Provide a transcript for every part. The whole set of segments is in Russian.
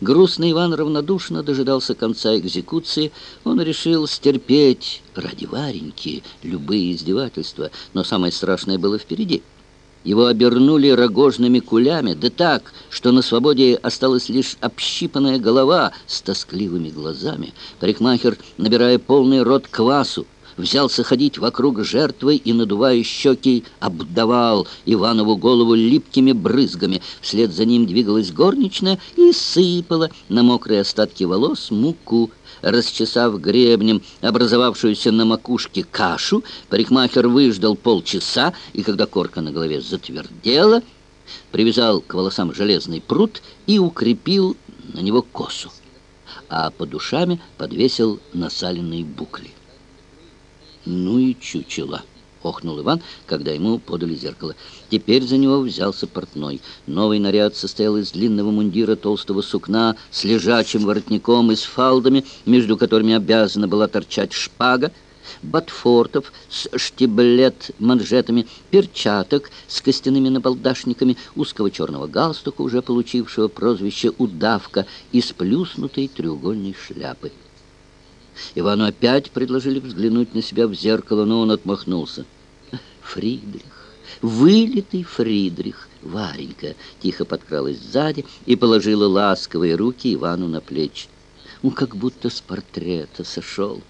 Грустный Иван равнодушно дожидался конца экзекуции. Он решил стерпеть ради Вареньки любые издевательства, но самое страшное было впереди. Его обернули рогожными кулями, да так, что на свободе осталась лишь общипанная голова с тоскливыми глазами. Парикмахер, набирая полный рот квасу, взялся ходить вокруг жертвы и, надувая щеки, обдавал Иванову голову липкими брызгами. Вслед за ним двигалась горничная и сыпала на мокрые остатки волос муку. Расчесав гребнем образовавшуюся на макушке кашу, парикмахер выждал полчаса, и когда корка на голове затвердела, привязал к волосам железный пруд и укрепил на него косу, а под ушами подвесил насаленные букли. «Ну и чучело!» — охнул Иван, когда ему подали зеркало. Теперь за него взялся портной. Новый наряд состоял из длинного мундира толстого сукна с лежачим воротником и с фалдами, между которыми обязана была торчать шпага, ботфортов с штиблет-манжетами, перчаток с костяными набалдашниками, узкого черного галстука, уже получившего прозвище «удавка», и сплюснутой треугольной шляпы. Ивану опять предложили взглянуть на себя в зеркало, но он отмахнулся. «Фридрих, вылитый Фридрих!» Варенька тихо подкралась сзади и положила ласковые руки Ивану на плечи. Он как будто с портрета сошел.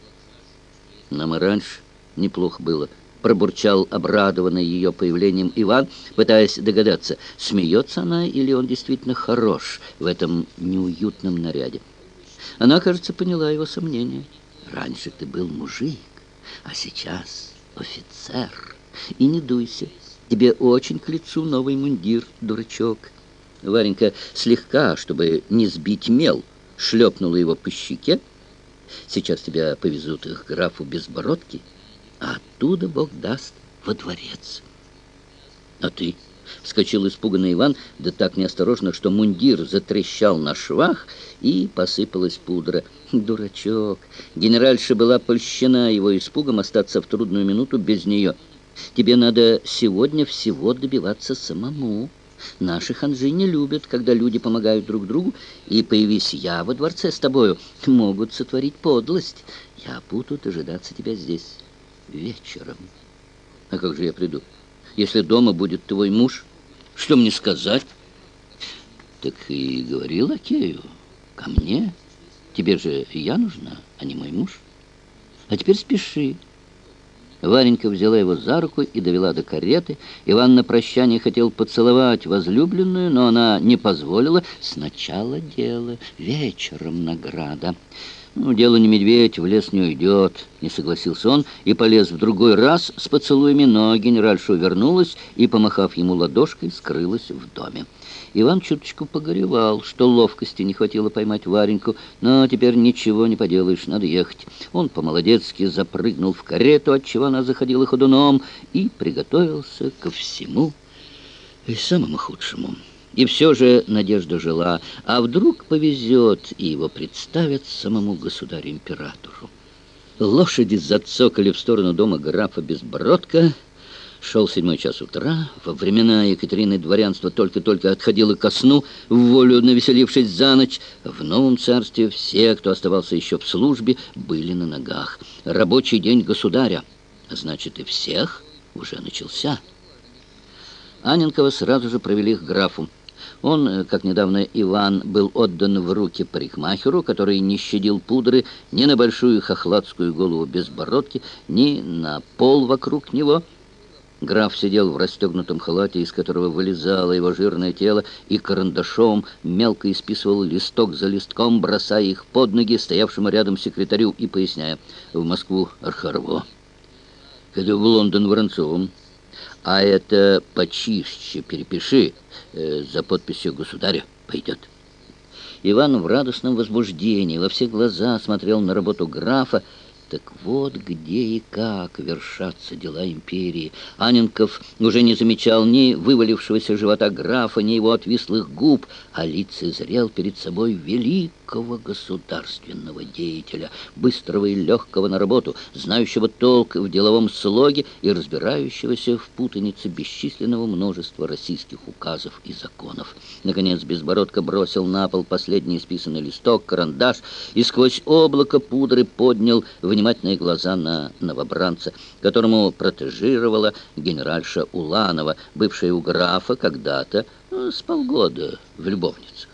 Нам и раньше неплохо было, пробурчал обрадованный ее появлением Иван, пытаясь догадаться, смеется она или он действительно хорош в этом неуютном наряде. Она, кажется, поняла его сомнения. Раньше ты был мужик, а сейчас офицер. И не дуйся, тебе очень к лицу новый мундир, дурачок. Варенька слегка, чтобы не сбить мел, шлепнула его по щеке. Сейчас тебя повезут к графу Безбородки, а оттуда, Бог даст, во дворец. А ты... Вскочил испуганный Иван, да так неосторожно, что мундир затрещал на швах, и посыпалась пудра. Дурачок! Генеральша была польщена его испугом остаться в трудную минуту без нее. Тебе надо сегодня всего добиваться самому. Наши ханжи не любят, когда люди помогают друг другу, и, появись я во дворце с тобою, могут сотворить подлость. Я буду дожидаться тебя здесь вечером. А как же я приду? Если дома будет твой муж? Что мне сказать? Так и говори лакею, ко мне. Тебе же я нужна, а не мой муж. А теперь спеши. Варенька взяла его за руку и довела до кареты. Иван на прощание хотел поцеловать возлюбленную, но она не позволила. Сначала дело, вечером награда. «Ну, дело не медведь, в лес не уйдет», — не согласился он и полез в другой раз с поцелуями, но генеральша вернулась и, помахав ему ладошкой, скрылась в доме. Иван чуточку погоревал, что ловкости не хватило поймать Вареньку, но теперь ничего не поделаешь, надо ехать. Он по-молодецки запрыгнул в карету, отчего она заходила ходуном, и приготовился ко всему и самому худшему. И все же надежда жила, а вдруг повезет, и его представят самому государю-императору. Лошади зацокали в сторону дома графа Безбородка. Шел седьмой час утра. Во времена Екатерины дворянство только-только отходило ко сну, в волю навеселившись за ночь. В новом царстве все, кто оставался еще в службе, были на ногах. Рабочий день государя, значит и всех, уже начался. Аненкова сразу же провели к графу. Он, э, как недавно Иван, был отдан в руки парикмахеру, который не щадил пудры ни на большую хохладскую голову без бородки, ни на пол вокруг него. Граф сидел в расстегнутом халате, из которого вылезало его жирное тело, и карандашом мелко исписывал листок за листком, бросая их под ноги стоявшему рядом секретарю и поясняя «В Москву Архарово, в Лондон Воронцовым, а это почище перепиши» э, за подписью государя пойдет. Иван в радостном возбуждении во все глаза смотрел на работу графа. Так вот где и как вершатся дела империи. Аненков уже не замечал ни вывалившегося живота графа, ни его отвислых губ, а лицезрел перед собой великую высокого государственного деятеля, быстрого и легкого на работу, знающего толк в деловом слоге и разбирающегося в путанице бесчисленного множества российских указов и законов. Наконец Безбородко бросил на пол последний исписанный листок, карандаш и сквозь облако пудры поднял внимательные глаза на новобранца, которому протежировала генеральша Уланова, бывшая у графа когда-то ну, с полгода в любовнице.